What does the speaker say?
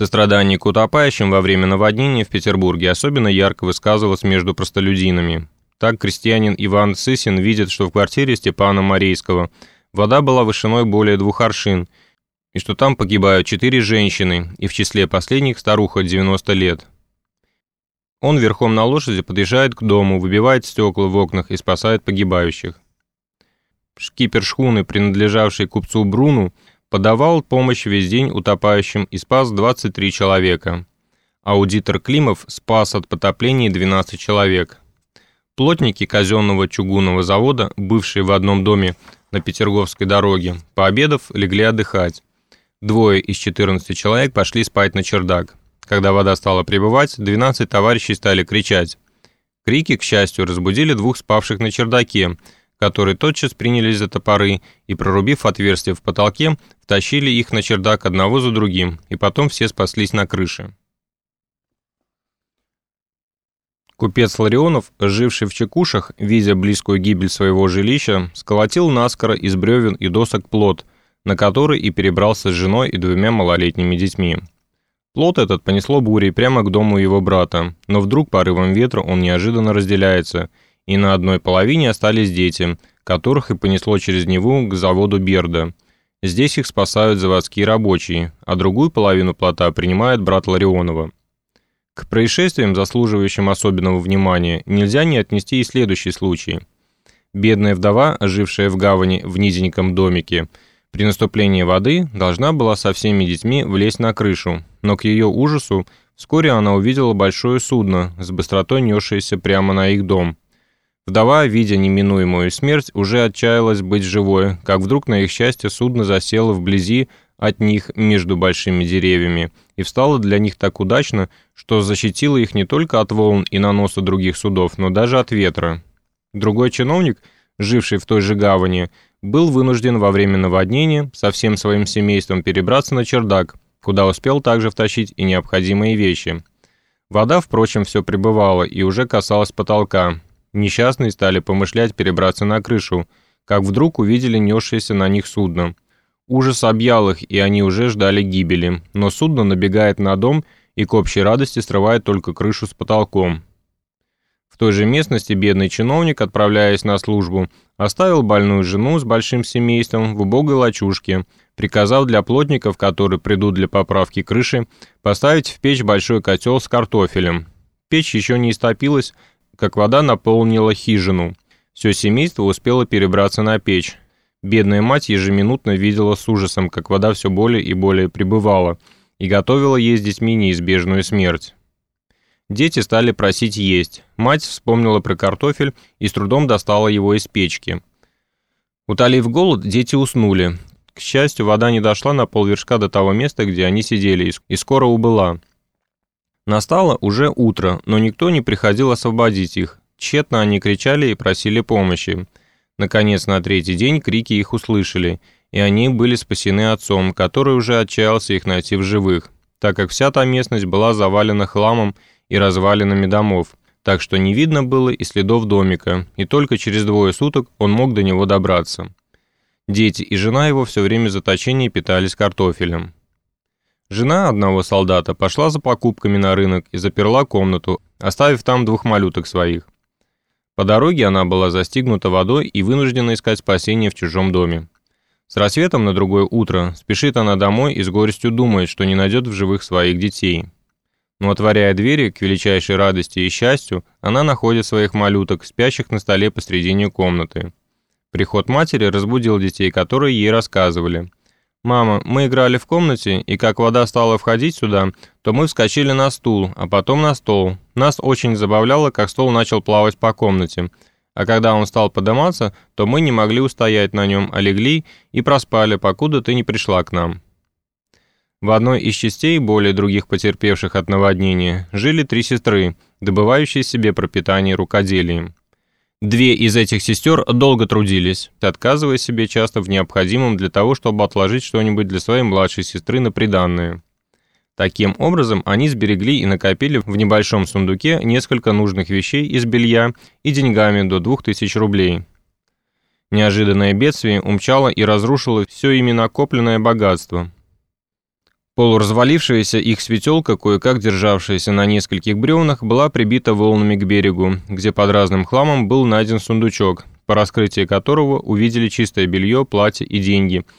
Сострадание к утопающим во время наводнения в Петербурге особенно ярко высказывалось между простолюдинами. Так крестьянин Иван Сысин видит, что в квартире Степана Морейского вода была вышиной более двух аршин, и что там погибают четыре женщины, и в числе последних старуха 90 лет. Он верхом на лошади подъезжает к дому, выбивает стекла в окнах и спасает погибающих. Шкипер шхуны, принадлежавший купцу Бруну, подавал помощь весь день утопающим и спас 23 человека. Аудитор Климов спас от потопления 12 человек. Плотники казенного чугунного завода, бывшие в одном доме на Петерговской дороге, пообедав, легли отдыхать. Двое из 14 человек пошли спать на чердак. Когда вода стала прибывать, 12 товарищей стали кричать. Крики, к счастью, разбудили двух спавших на чердаке, которые тотчас принялись за топоры и, прорубив отверстие в потолке, втащили их на чердак одного за другим, и потом все спаслись на крыше. Купец Ларионов, живший в Чекушах, видя близкую гибель своего жилища, сколотил наскоро из бревен и досок плот, на который и перебрался с женой и двумя малолетними детьми. Плот этот понесло бурей прямо к дому его брата, но вдруг порывом ветра он неожиданно разделяется, и на одной половине остались дети, которых и понесло через Неву к заводу Берда. Здесь их спасают заводские рабочие, а другую половину плота принимает брат Ларионова. К происшествиям, заслуживающим особенного внимания, нельзя не отнести и следующий случай. Бедная вдова, жившая в гавани в низеньком домике, при наступлении воды должна была со всеми детьми влезть на крышу, но к ее ужасу вскоре она увидела большое судно, с быстротой несшееся прямо на их дом. Вдова, видя неминуемую смерть, уже отчаялась быть живой, как вдруг на их счастье судно засело вблизи от них между большими деревьями и встало для них так удачно, что защитило их не только от волн и наноса других судов, но даже от ветра. Другой чиновник, живший в той же гавани, был вынужден во время наводнения со всем своим семейством перебраться на чердак, куда успел также втащить и необходимые вещи. Вода, впрочем, все пребывала и уже касалась потолка. Несчастные стали помышлять перебраться на крышу, как вдруг увидели несшееся на них судно. Ужас объял их, и они уже ждали гибели, но судно набегает на дом и к общей радости срывает только крышу с потолком. В той же местности бедный чиновник, отправляясь на службу, оставил больную жену с большим семейством в убогой лачушке, приказав для плотников, которые придут для поправки крыши, поставить в печь большой котел с картофелем. Печь еще не истопилась, как вода наполнила хижину. Все семейство успело перебраться на печь. Бедная мать ежеминутно видела с ужасом, как вода все более и более прибывала, и готовила ей с детьми неизбежную смерть. Дети стали просить есть. Мать вспомнила про картофель и с трудом достала его из печки. Утолив голод, дети уснули. К счастью, вода не дошла на полвершка до того места, где они сидели, и скоро убыла. Настало уже утро, но никто не приходил освободить их. Тщетно они кричали и просили помощи. Наконец, на третий день крики их услышали, и они были спасены отцом, который уже отчаялся их найти в живых, так как вся та местность была завалена хламом и развалинами домов, так что не видно было и следов домика, и только через двое суток он мог до него добраться. Дети и жена его все время заточения питались картофелем. Жена одного солдата пошла за покупками на рынок и заперла комнату, оставив там двух малюток своих. По дороге она была застигнута водой и вынуждена искать спасение в чужом доме. С рассветом на другое утро спешит она домой и с горестью думает, что не найдет в живых своих детей. Но отворяя двери, к величайшей радости и счастью, она находит своих малюток, спящих на столе посредине комнаты. Приход матери разбудил детей, которые ей рассказывали. «Мама, мы играли в комнате, и как вода стала входить сюда, то мы вскочили на стул, а потом на стол. Нас очень забавляло, как стол начал плавать по комнате. А когда он стал подниматься, то мы не могли устоять на нем, а легли и проспали, покуда ты не пришла к нам». В одной из частей, более других потерпевших от наводнения, жили три сестры, добывающие себе пропитание рукоделием. Две из этих сестер долго трудились, отказывая себе часто в необходимом для того, чтобы отложить что-нибудь для своей младшей сестры на приданное. Таким образом, они сберегли и накопили в небольшом сундуке несколько нужных вещей из белья и деньгами до 2000 рублей. Неожиданное бедствие умчало и разрушило все ими накопленное богатство. Полуразвалившаяся их светелка, кое-как державшаяся на нескольких бревнах, была прибита волнами к берегу, где под разным хламом был найден сундучок, по раскрытии которого увидели чистое белье, платье и деньги –